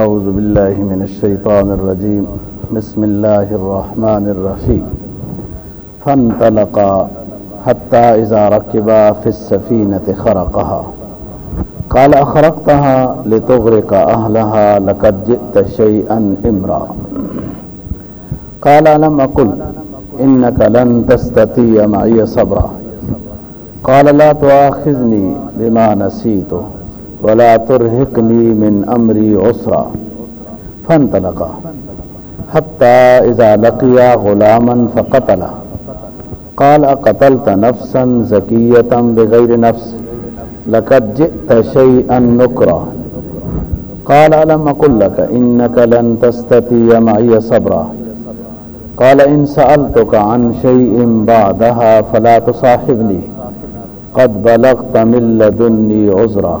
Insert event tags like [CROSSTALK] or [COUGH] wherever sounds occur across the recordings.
أعوذ بالله من الشيطان الرجيم. بسم الله الرحمن الرحيم. فانطلقا حتى إذا ركبا في السفينة خرقها. قال أخرقتها لتغرق أهلها لقد جئت شيئا إمرا. قال لم أقل إنك لن تستطيع معي صبرا. قال لا تؤاخذني بما نسيت ولا ترهقني من أمري عسرا. فانطلقا. حتى إذا لقيا غلاما فقتله قال، أقتلت نفسا زكية بغير نفس. لقد جئت شيئا نكرا. قال، ألم أقل لك إنك لن تستطيع معي صبرا? قال، إن سألتك عن شيء بعدها فلا تصاحبني. قد بلغت من لدني عذرا.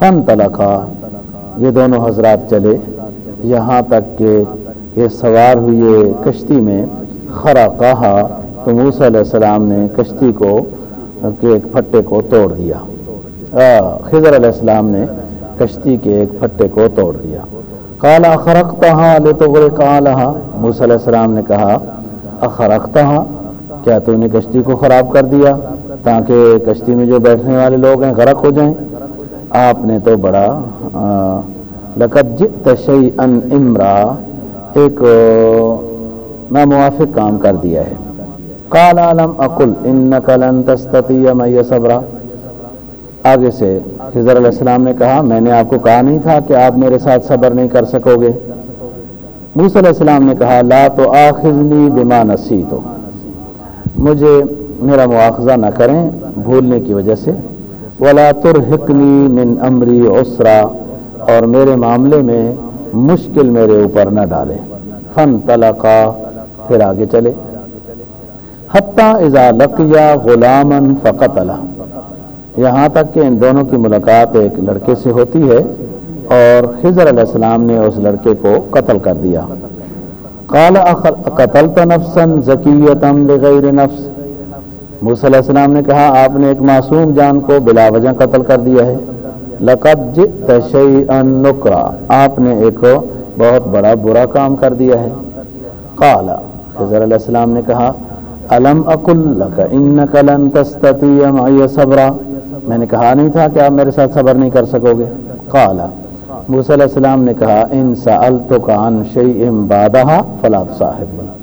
العظيم فانطلقا یہ دونوں حضرات چلے، یہاں تک کہ یہ سوار ہوئے کشتی میں خرا کہا تو موسیٰ علیہ السلام نے کشتی کو کے ایک پھٹے کو توڑ دیا۔ خضر علیہ السلام نے کشتی کے ایک پھٹے کو توڑ دیا۔ کالا خرقتہ لے تو بڑے کہا موسیٰ علیہ السلام نے کہا اخرقتہ کیا تو نے کشتی کو خراب کر دیا تاکہ کشتی میں جو بیٹھنے والے لوگ ہیں، غرق ہو جائیں؟ آپ نے تو بڑا لقد جئت شیئن امرا، ایک ناموافق کام کر دیا ہے۔ قال علم اقل انک لن تستطیع می صبرا۔ آگے سے خضر علیہ السلام نے کہا، میں نے آپ کو کہا نہیں تھا کہ آپ میرے ساتھ صبر نہیں کر سکو گے۔ موسیٰ علیہ السلام نے کہا، لا تو آخذنی بما نسیتو۔ مجھے میرا مواخذہ نہ کریں، بھولنے کی وجہ سے ولا ترحقنی من امری عسرا اور میرے معاملے میں مشکل میرے اوپر نہ ڈالے۔ فن طلقا پھر آگے چلے۔ حتیٰ اذا لقیا غلامن فقتلا یہاں تک کہ ان دونوں کی ملاقات ایک لڑکے سے ہوتی ہے اور خضر علیہ السلام نے اس لڑکے کو قتل کر دیا۔ قال قتلت نفسا زکیتم بغیر نفس؟ موسیٰ علیہ السلام نے کہا، آپ نے ایک معصوم جان کو بلا وجہ قتل کر دیا ہے۔ لقد جئت شیئا نکرا، آپ نے ایک بہت بڑا برا کام کر دیا ہے۔ قال خضر علیہ السلام نے کہا، الم اقل لك انك لن تستطيع معي صبرا؟ میں نے کہا، نہیں تھا کہ آپ میرے ساتھ صبر نہیں کر سکو گے۔ قال، موسیٰ علیہ السلام نے کہا، ان سألتك عن شيء بعدها فلا تصاحبني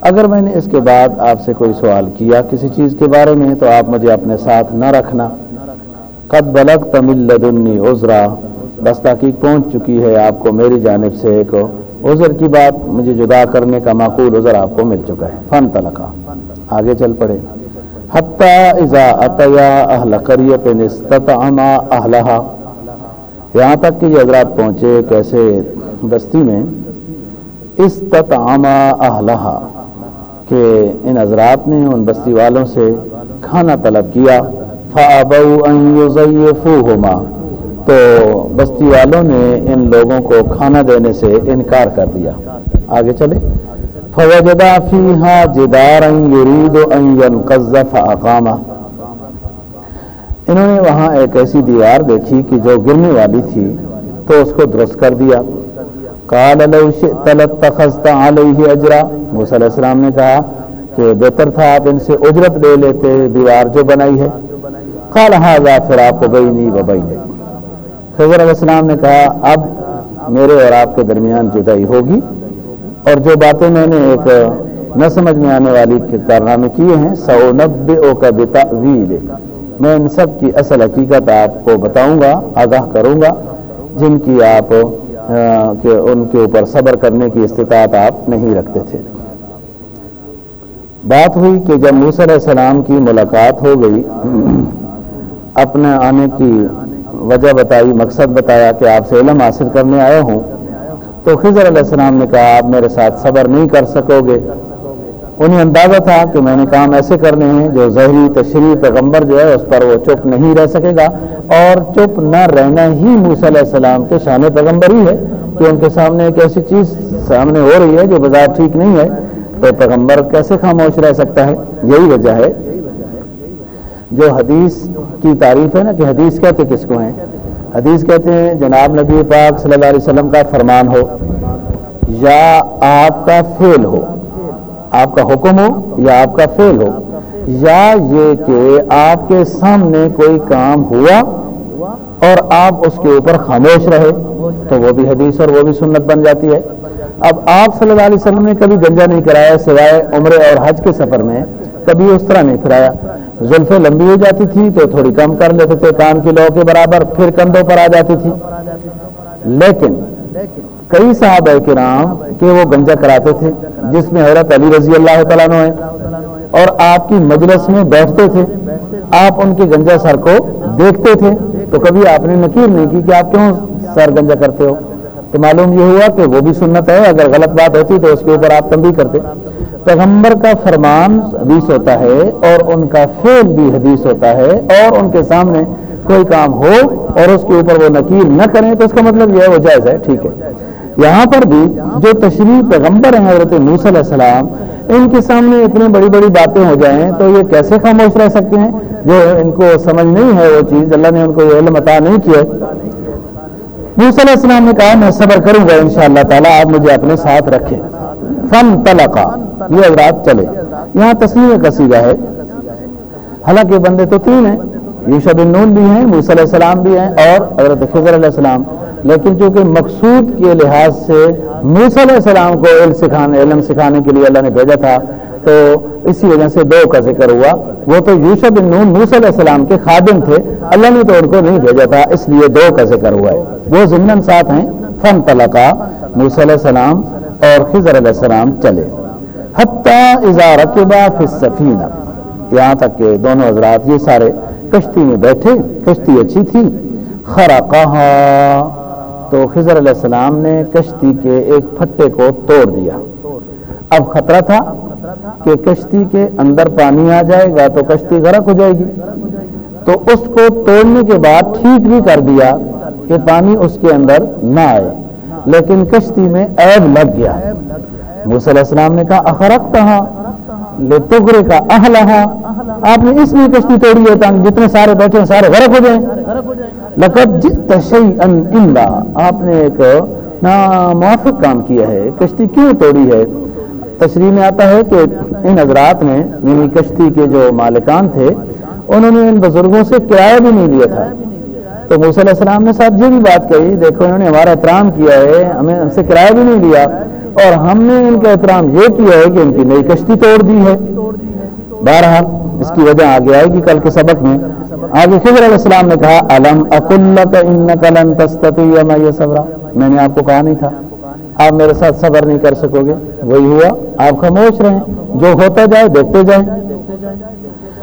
اگر میں نے اس کے بعد آپ سے کوئی سوال کیا کسی چیز کے بارے میں تو آپ مجھے اپنے ساتھ نہ رکھنا۔ قد بلغت من لدنی عذرا، بس تحقیق پہنچ چکی ہے آپ کو میری جانب سے ایک عذر کی بات، مجھے جدا کرنے کا معقول عذر آپ کو مل چکا ہے۔ فن تلقا آگے چل پڑے۔ حتی اذا اتیا اہل قریت نستطعما اہلہا۔ یہاں تک کہ یہ حضرات پہنچے کیسے بستی میں؟ استطعما اہلہا۔ کہ ان حضرات نے ان بستی والوں سے کھانا طلب کیا، فَأَبَوْا أَن تو بستی والوں نے ان لوگوں کو کھانا دینے سے انکار کر دیا۔ آگے چلے۔ فَوَجَدَا فِيهَا جِدَارًا انہوں نے وہاں ایک ایسی دیوار دیکھی کہ جو گرنے والی تھی، تو اس کو درست کر دیا۔ قال لو شئت لاتخذت عليه اجرا۔ موسیٰ علیہ السلام نے کہا کہ بہتر تھا آپ ان سے اجرت لے لیتے، دیوار جو بنائی ہے۔ قال هذا فراق بینی و بینک۔ خضر علیہ السلام نے کہا، اب میرے اور آپ کے درمیان جدائی ہوگی۔ اور جو باتیں میں نے ایک نہ سمجھ میں آنے والی کے کارنامے کیے ہیں سَأُنَبِّئُكَ بِتَأْوِيلِ میں ان سب کی اصل حقیقت آپ کو بتاؤں گا، آگاہ کروں گا، جن کی آپ کہ ان کے اوپر صبر کرنے کی استطاعت آپ نہیں رکھتے تھے۔ بات ہوئی کہ جب موسیٰ علیہ السلام کی ملاقات ہو گئی، اپنے آنے کی وجہ بتائی، مقصد بتایا کہ آپ سے علم حاصل کرنے آئے ہوں، تو خضر علیہ السلام نے کہا، آپ میرے ساتھ صبر نہیں کر سکو گے۔ انہیں اندازہ تھا کہ میں نے کام ایسے کرنے ہیں جو ظہری تشریح پیغمبر جو ہے اس پر وہ چپ نہیں رہ سکے گا اور چپ نہ رہنا ہی موسیٰ علیہ السلام کے شان پیغمبر ہی ہے کہ ان کے سامنے ایک ایسی چیز سامنے ہو رہی ہے جو بازار ٹھیک نہیں ہے تو پیغمبر کیسے خاموش رہ سکتا ہے؟ یہی وجہ ہے جو حدیث کی تعریف ہے نا کہ حدیث کہتے کس کو ہیں؟ حدیث کہتے ہیں جناب نبی پاک صلی اللہ علیہ وسلم کا فرمان ہو، یا آپ کا فیل ہو۔ آپ کا حکم ہو یا آپ کا فیل ہو۔ یا یہ کہ آپ کے سامنے کوئی کام ہوا اور آپ اس کے اوپر خاموش رہے تو وہ بھی حدیث اور وہ بھی سنت بن جاتی ہے۔ اب آپ صلی اللہ علیہ وسلم نے کبھی گنجا نہیں کرایا سوائے عمرے اور حج کے سفر میں، کبھی اس طرح نہیں پھرایا۔ زلفیں لمبی ہو جاتی تھی تو تھوڑی کم کر لیتے تھے، کان کی لو کے برابر، پھر کندھوں پر آ جاتی تھی۔ لیکن کئی صحابہ کرام کہ وہ گنجا کراتے تھے، جس میں حضرت علی رضی اللہ تعالیٰ ہے اور آپ کی مجلس میں بیٹھتے تھے، آپ ان کے گنجا سر کو دیکھتے تھے۔ تو کبھی آپ نے نکیر نہیں کی کہ آپ کیوں سر گنجا کرتے ہو؟ تو معلوم یہ ہوا کہ وہ بھی سنت ہے، اگر غلط بات ہوتی تو اس کے اوپر آپ تنبیہ کرتے۔ پیغمبر کا فرمان حدیث ہوتا ہے اور ان کا فیل بھی حدیث ہوتا ہے اور ان کے سامنے کوئی کام ہو اور اس کے اوپر وہ نکیر نہ کریں تو اس کا مطلب یہ ہے وہ جائز ہے، ٹھیک ہے۔ یہاں پر بھی جو تشریح پیغمبر ہیں حضرت موس علیہ السلام، ان کے سامنے اتنی بڑی بڑی باتیں ہو جائیں تو یہ کیسے خاموش رہ سکتے ہیں؟ جو ان کو سمجھ نہیں ہے وہ چیز، اللہ نے ان کو یہ علم عطا نہیں کیا۔ موس علیہ السلام نے کہا، میں صبر کروں گا ان شاء اللہ تعالیٰ، آپ مجھے اپنے ساتھ رکھیں۔ فن تلقا یہ حضرات چلے۔ یہاں تصویر قصیدہ ہے۔ حالانکہ بندے تو تین ہیں۔ یوشب النون بھی ہیں موس علیہ السلام بھی ہیں اور حضرت خضر علیہ السلام۔ لیکن چونکہ مقصود کے لحاظ سے موسیٰ علیہ السلام کو علم سکھانے علم سکھانے کے لیے اللہ نے بھیجا تھا، تو اسی وجہ سے دو کا ذکر ہوا۔ وہ تو یوسف بن نون، موسیٰ علیہ السلام کے خادم تھے، اللہ نے تو ان کو نہیں بھیجا تھا، اس لیے دو کا ذکر ہوا ہے۔ وہ ضمن ساتھ ہیں فن طلقہ موسیٰ علیہ السلام اور خضر علیہ السلام چلے۔ حتیٰ اذا رکبا فی السفینہ۔ یہاں تک کہ دونوں حضرات، یہ سارے کشتی میں بیٹھے، کشتی اچھی تھی خرقہا تو خضر علیہ السلام نے کشتی کے ایک پھٹے کو توڑ دیا۔ اب خطرہ تھا کہ کشتی کے اندر پانی آ جائے گا تو کشتی غرق ہو جائے گی۔ تو اس کو توڑنے کے بعد ٹھیک بھی کر دیا کہ پانی اس کے اندر نہ آئے۔ لیکن کشتی میں عیب لگ گیا۔ علیہ السلام نے کہا اخرق کہاں لے کا اہلہا۔ آپ نے اس میں کشتی توڑی ہے تاکہ جتنے سارے بیٹھے ہیں، سارے غرق ہو جائیں۔ لقد جئت شیئا الا۔ آپ نے ایک ناموافق کام کیا ہے۔ کشتی کیوں توڑی ہے؟ تشریح میں آتا ہے کہ ان حضرات نے یعنی کشتی کے جو مالکان تھے، انہوں نے ان بزرگوں سے کرایہ بھی نہیں لیا تھا۔ تو موسی علیہ السلام نے ساتھ یہ بھی بات کہی، دیکھو انہوں نے ہمارا احترام کیا ہے، ہمیں ان سے کرایہ بھی نہیں لیا۔ اور ہم نے ان کا احترام یہ کیا ہے کہ ان کی نئی کشتی توڑ دی ہے۔ بہرحال، اس کی وجہ آگے آئے گی، کل کے سبق میں۔ آگے خضر علیہ السلام نے کہا علم لن تستطيع ما صبرا میں نے آپ کو کہا نہیں تھا۔ آپ میرے ساتھ صبر نہیں کر سکو گے۔ وہی ہوا، آپ خاموش رہیں۔ جو ہوتا جائے، دیکھتے جائیں۔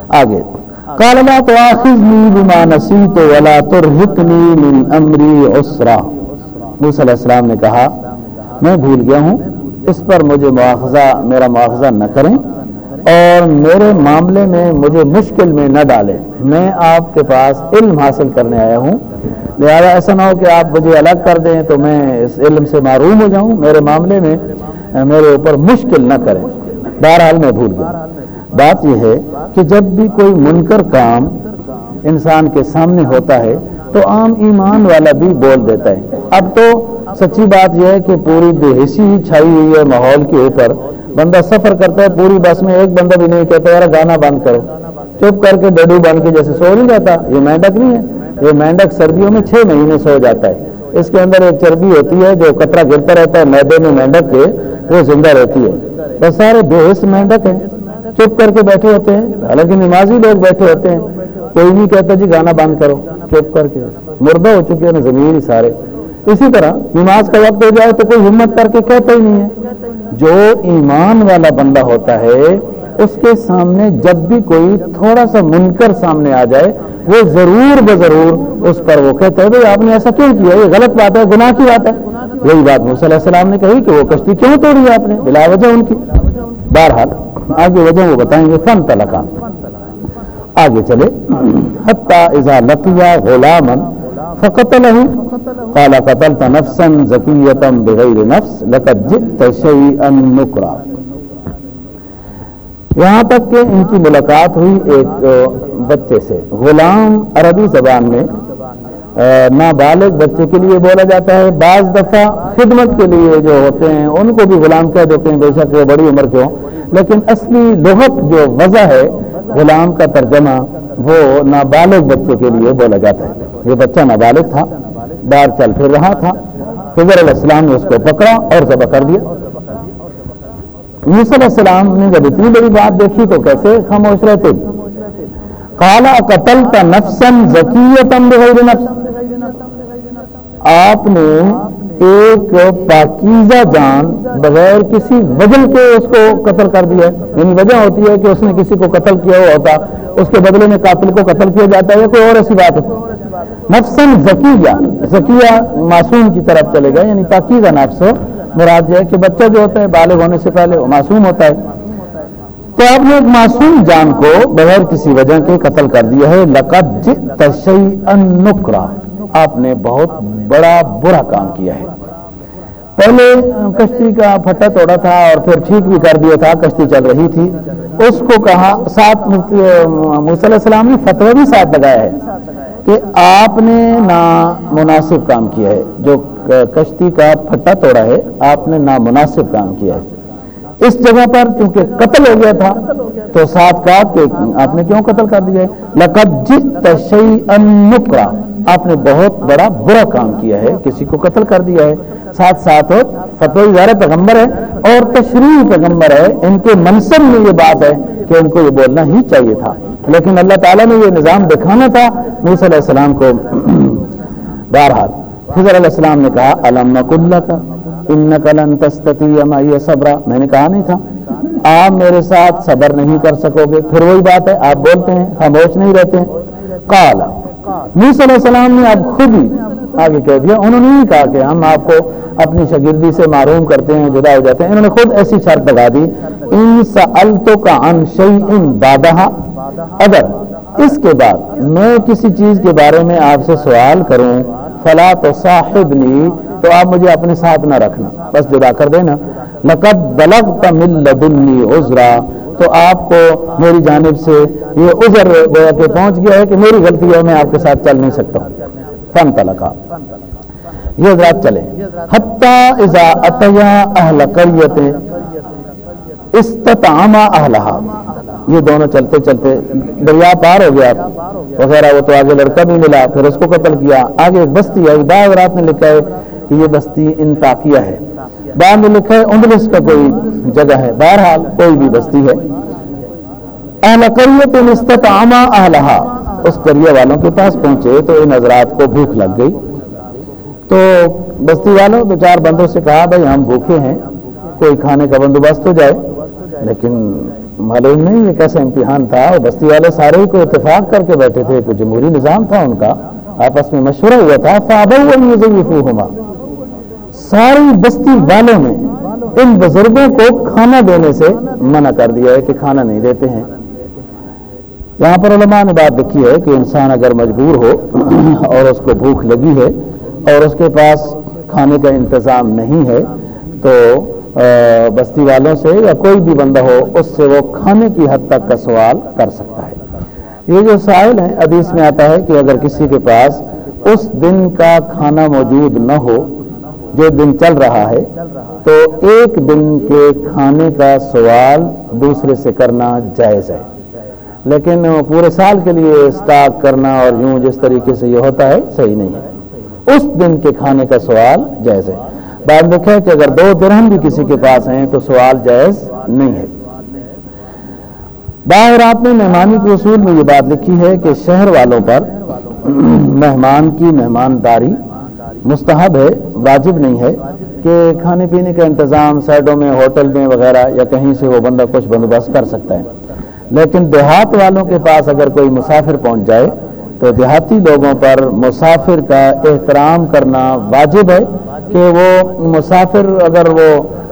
آگے، قال لا تؤاخذني بما نسيت ولا ترهقني من امري عسرا۔ موسی علیہ السلام نے کہا میں بھول گیا ہوں۔ اس پر مجھے مواخذہ، میرا مواخذہ نہ کریں۔ اور میرے معاملے میں مجھے مشکل میں نہ ڈالے میں آپ کے پاس علم حاصل کرنے آیا ہوں۔ لہذا ایسا نہ ہو کہ آپ مجھے الگ کر دیں تو میں اس علم سے معروم ہو جاؤں۔ میرے معاملے میں، میرے اوپر مشکل نہ کریں۔ بہرحال میں بھول گیا۔ بات یہ ہے کہ جب بھی کوئی منکر کام انسان کے سامنے ہوتا ہے، تو عام ایمان والا بھی بول دیتا ہے۔ اب تو سچی بات یہ ہے کہ پوری بے حسی چھائی ہوئی ہے ماحول کے اوپر۔ بندہ سفر کرتا ہے، پوری بس میں ایک بندہ بھی نہیں کہتا، یار، گانا بند کرو۔ چپ کر کے ڈڈو بند کے جیسے سو نہیں جاتا۔ یہ مینڈک نہیں ہے۔ یہ مینڈک سردیوں میں چھ مہینے سو جاتا ہے۔ اس کے اندر ایک چربی ہوتی ہے جو کترا گرتا رہتا ہے میدے میں مینڈک کے، وہ زندہ رہتی ہے۔ بس سارے بے حص مینڈک ہیں۔ چپ کر کے بیٹھے ہوتے ہیں۔ حالانکہ نمازی لوگ بیٹھے ہوتے ہیں۔ کوئی نہیں کہتا جی گانا بند کرو۔ چپ کر کے۔ مردہ ہو چکے ہیں، زمین ہی سارے۔ اسی طرح نماز کا وقت ہو جائے تو کوئی ہمت کر کے کہتا ہی نہیں ہے۔ جو ایمان والا بندہ ہوتا ہے، اس کے سامنے جب بھی کوئی تھوڑا سا منکر سامنے آ جائے، وہ ضرور بضرور اس پر وہ کہتے ہیں آپ نے ایسا کیوں کیا؟ یہ غلط بات ہے، گناہ کی بات ہے۔ یہی بات موسیٰ علیہ السلام نے کہی کہ وہ کشتی کیوں توڑی آپ نے؟ بلا وجہ ان کی۔ بہرحال، آگے وجہ وہ بتائیں گے، فن تلقا آگے چلے۔ حتی اذا لقیا غلامن فقتله. قال قتلت نفسا زكية بغير نفس، لقد جئت شيئا نكرا. یہاں تک کہ ان کی ملاقات ہوئی ایک بچے سے، غلام عربی زبان میں نابالغ بچے کے لیے بولا جاتا ہے۔ بعض دفعہ خدمت کے لیے جو ہوتے ہیں، ان کو بھی غلام کہہ دیتے ہیں، بے شک وہ بڑی عمر کے ہوں۔ لیکن اصلی لغت جو وضع ہے غلام کا ترجمہ وہ نابالغ بچے کے لیے بولا جاتا ہے۔ یہ بچہ نابالغ تھا، باہر چل پھر رہا تھا۔ خضر علیہ السلام نے اس کو پکڑا اور ذبح کر دیا۔ یوسف علیہ السلام نے جب اتنی بڑی بات دیکھی تو کیسے خاموش رہتے؟ کالا قتل کا نفسن بغیر نفس۔ آپ نے ایک پاکیزہ جان بغیر کسی وجہ کے اس کو قتل کر دیا یعنی وجہ ہوتی ہے کہ اس نے کسی کو قتل کیا ہوا ہوتا، اس کے بدلے میں قاتل کو قتل کیا جاتا ہے یا کوئی اور ایسی بات ہوتی نفسن ذکیہ ذکیہ معصوم کی طرف چلے گا یعنی پاکیزہ نفس مراد یہ ہے کہ بچہ جو ہوتا ہے، بالغ ہونے سے پہلے وہ معصوم ہوتا ہے۔ تو آپ نے ایک معصوم جان کو بغیر کسی وجہ کے قتل کر دیا ہے۔ لقد جئت شیئا نکرا۔ آپ نے بہت بڑا برا کام کیا ہے۔ پہلے کشتی کا پھٹا توڑا تھا اور پھر ٹھیک بھی کر دیا تھا، کشتی چل رہی تھی۔ اس کو کہا، ساتھ علیہ السلام نے فتوی بھی ساتھ لگایا ہے کہ آپ نے نامناسب کام کیا ہے۔ جو کشتی کا پھٹا توڑا ہے، آپ نے نامناسب کام کیا ہے۔ اس جگہ پر چونکہ قتل ہو گیا تھا، تو ساتھ کہا کہ آپ نے کیوں قتل کر دیا ہے؟ لقد نکرا، آپ نے بہت بڑا برا کام کیا ہے، کسی کو قتل کر دیا ہے۔ ساتھ ساتھ فتوی زار پیغمبر ہے اور تشریح پیغمبر ہے۔ ان کے منصب میں یہ بات ہے کہ ان کو یہ بولنا ہی چاہیے تھا۔ لیکن اللہ تعالیٰ نے یہ نظام دکھانا تھا۔ موسی علیہ السلام کو [CLEARS THROAT] بہرحال حضر علیہ السلام نے کہا علم اللہ کا ان قلن تستتی یہ صبرا میں نے کہا نہیں تھا. آپ میرے ساتھ صبر نہیں کر سکو گے. پھر وہی بات ہے. آپ بولتے ہیں. خاموش نہیں رہتے. ہیں کالا موسی علیہ السلام نے اب خود ہی آگے کہہ دیا. انہوں نے کہا کہ ہم آپ کو اپنی شاگردی سے معروم کرتے ہیں، جدا ہو جاتے ہیں. انہوں نے خود ایسی شرط لگا دی. ان سألتو کا ان شیئن بادہا اگر اس کے بعد میں کسی چیز کے بارے میں آپ سے سوال کروں، فلا تو صاحب تو آپ مجھے اپنے ساتھ نہ رکھنا۔ بس جدا کر دینا۔ لقد بلغت من لدنی عذرا۔ تو آپ کو میری جانب سے یہ عذر گویا کہ پہنچ گیا ہے کہ میری غلطی ہے میں آپ کے ساتھ چل نہیں سکتا ہوں۔ فن تلقا۔ یہ حضرات چلے حتی اذا اتیا اہل قریت استطعما اہلہا۔ یہ دونوں چلتے چلتے دریا پار ہو گیا۔ وغیرہ وہ تو آگے لڑکا بھی ملا، پھر اس کو قتل کیا۔ آگے ایک بستی آئی۔ بعض رات نے لکھا ہے کہ یہ بستی انتاکیہ ہے۔ بعد میں لکھا ہے اندلس کا کوئی جگہ ہے۔ بہرحال کوئی بھی بستی ہے۔ اہل قریت استطعما اہلہا۔ اس کریے والوں کے پاس پہنچے تو ان حضرات کو بھوک لگ گئی۔ تو بستی والوں دو چار بندوں سے کہا، بھائی، ہم بھوکے ہیں۔ کوئی کھانے کا بندوبست ہو جائے۔ لیکن معلوم نہیں یہ کیسا امتحان تھا۔ اور بستی والے سارے کو اتفاق کر کے بیٹھے تھے۔ کوئی جمہوری نظام تھا ان کا۔ آپس میں مشورہ ہوا تھا۔ فابا ساری بستی والوں نے ان بزرگوں کو کھانا دینے سے منع کر دیا ہے کہ کھانا نہیں دیتے ہیں۔ یہاں پر علماء نے بات دیکھی ہے کہ انسان اگر مجبور ہو [CLEARS THROAT] اور اس کو بھوک لگی ہے اور اس کے پاس کھانے کا انتظام نہیں ہے تو بستی والوں سے یا کوئی بھی بندہ ہو، اس سے وہ کھانے کی حد تک کا سوال کر سکتا ہے۔ یہ جو سائل ہے حدیث میں آتا ہے کہ اگر کسی کے پاس اس دن کا کھانا موجود نہ ہو جو دن چل رہا ہے تو ایک دن کے کھانے کا سوال دوسرے سے کرنا جائز ہے۔ لیکن پورے سال کے لیے اسٹاک کرنا اور یوں جس طریقے سے یہ ہوتا ہے صحیح نہیں ہے۔ اس دن کے کھانے کا سوال جائز ہے۔ بات دیکھیں کہ اگر دو درہم بھی کسی کے پاس ہیں تو سوال جائز نہیں ہے۔ باہر آپ نے مہمانی کے اصول میں یہ بات لکھی ہے کہ شہر والوں پر مہمان کی مہمانداری مستحب ہے، واجب نہیں ہے کہ کھانے پینے کا انتظام سائڈوں میں، ہوٹل میں وغیرہ یا کہیں سے وہ بندہ کچھ بندوبست کر سکتا ہے۔ لیکن دیہات والوں کے پاس اگر کوئی مسافر پہنچ جائے تو دیہاتی لوگوں پر مسافر کا احترام کرنا واجب ہے کہ وہ مسافر اگر وہ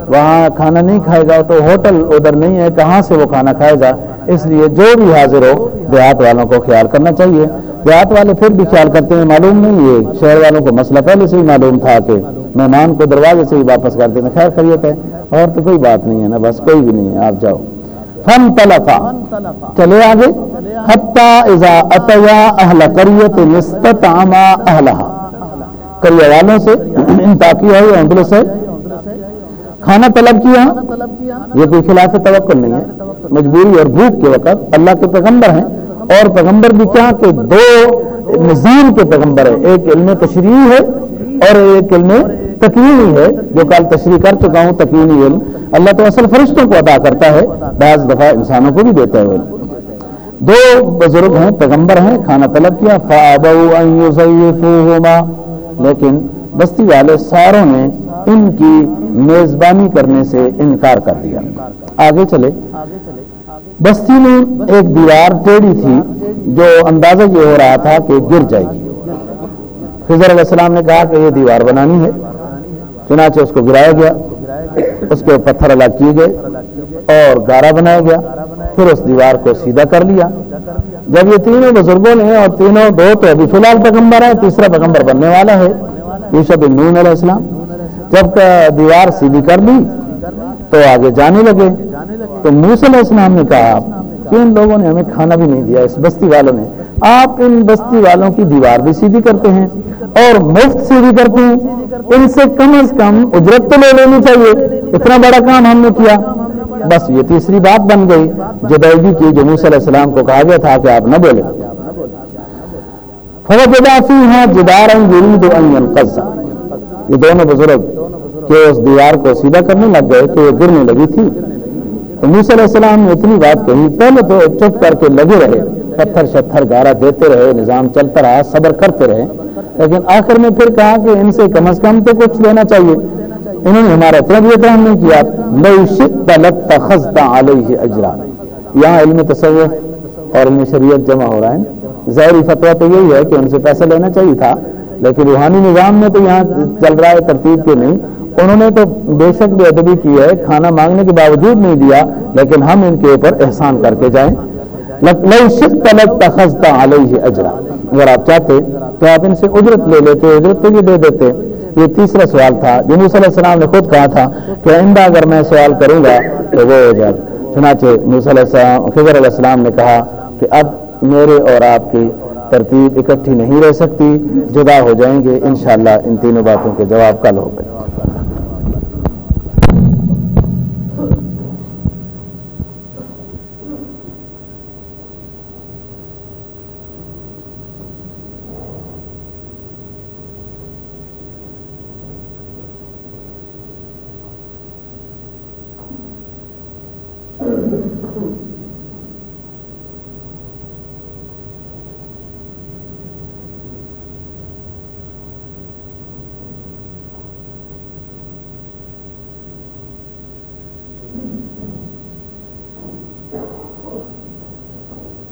وہاں کھانا نہیں کھائے گا تو ہوٹل ادھر نہیں ہے، کہاں سے وہ کھانا کھائے گا؟ اس لیے جو بھی حاضر ہو، دیہات والوں کو خیال کرنا چاہیے۔ دیہات والے پھر بھی خیال کرتے ہیں، معلوم نہیں ہے شہر والوں کو مسئلہ پہلے سے ہی معلوم تھا کہ مہمان کو دروازے سے ہی واپس کر دیتے خیر خریت ہے۔ اور تو کوئی بات نہیں ہے نا، بس کوئی بھی نہیں ہے، آپ جاؤ۔ فن تلفا چلے آگے۔ اہل والوں سے اندلس ہے کھانا طلب کیا۔ یہ کوئی خلاف توقع نہیں ہے۔ مجبوری اور بھوک کے وقت اللہ کے پیغمبر ہیں۔ اور پیغمبر بھی کیا کہ دو نظیر کے پیغمبر ہے ایک علم تشریح ہے اور ایک علم تکوینی ہے۔ جو کل تشریح کر چکا ہوں، تکوینی علم۔ اللہ تو اصل فرشتوں کو ادا کرتا ہے۔ بعض دفعہ انسانوں کو بھی دیتا ہے۔ دو بزرگ ہیں، پیغمبر ہیں، کھانا طلب کیا۔ فَعَبَوْا لیکن بستی والے ساروں نے ان کی میزبانی کرنے سے انکار کر دیا۔ آگے چلے۔ بستی میں ایک دیوار ٹیڑھی تھی جو اندازہ یہ ہو رہا تھا کہ گر جائے گی۔ خضر علیہ السلام نے کہا کہ یہ دیوار بنانی ہے۔ چنانچہ اس کو گرایا گیا۔ اس کے پتھر الگ کیے گئے اور گارا بنایا گیا۔ پھر اس دیوار کو سیدھا کر لیا۔ جب یہ تینوں بزرگوں نے اور تینوں دو تو ابھی فی الحال پیغمبر ہے تیسرا پیغمبر بننے والا ہے یوشب نون علیہ السلام۔ جب دیوار سیدھی کر لی تو آگے جانے لگے۔ تو موس علیہ السلام نے کہا کہ ان لوگوں نے ہمیں کھانا بھی نہیں دیا، اس بستی والوں نے۔ آپ ان بستی والوں کی دیوار بھی سیدھی کرتے ہیں اور مفت سیدھی کرتے ہیں۔ ان سے کم از کم اجرت تو لے لینی چاہیے۔ اتنا بڑا کام ہم نے کیا۔ بس یہ تیسری بات بن گئی۔ جدیدی کی جو موس علیہ السلام کو کہا گیا تھا کہ آپ نہ بولے فوجدافی ہیں جدار یہ دونوں بزرگ کہ اس دیوار کو سیدھا کرنے لگ گئے کہ وہ گرنے لگی تھی۔ تو موسی علیہ السلام نے اتنی بات کہی، پہلے تو چپ کر کے لگے رہے، پتھر شتھر گارا دیتے رہے، نظام چلتا رہا، صبر کرتے رہے۔ لیکن آخر میں پھر کہا کہ ان سے کم از کم تو کچھ لینا چاہیے۔ انہوں نے ہمارا اتنا بھی احترام نہیں کیا اجرا۔ یہاں علم تصوف اور علم شریعت جمع ہو رہا ہے۔ ظاہری فتویٰ تو یہی ہے کہ ان سے پیسہ لینا چاہیے تھا، لیکن روحانی نظام میں تو یہاں چل رہا ہے، ترتیب کے نہیں۔ انہوں نے تو بے شک بے ادبی کی ہے، کھانا مانگنے کے باوجود نہیں دیا، لیکن ہم ان کے اوپر احسان کر کے جائیں۔ اجرا اگر آپ چاہتے تو آپ ان سے اجرت لے لیتے، اجرت تو یہ دے دیتے۔ یہ تیسرا سوال تھا۔ جنوب صلی اللہ علیہ السلام نے خود کہا تھا کہ آئندہ اگر میں سوال کروں گا تو وہ ہو جائے۔ چنانچہ علیہ السلام خضر علیہ السلام نے کہا کہ اب میرے اور آپ کی ترتیب اکٹھی نہیں رہ سکتی، جدا ہو جائیں گے۔ انشاءاللہ ان تینوں باتوں کے جواب کل ہو گئے۔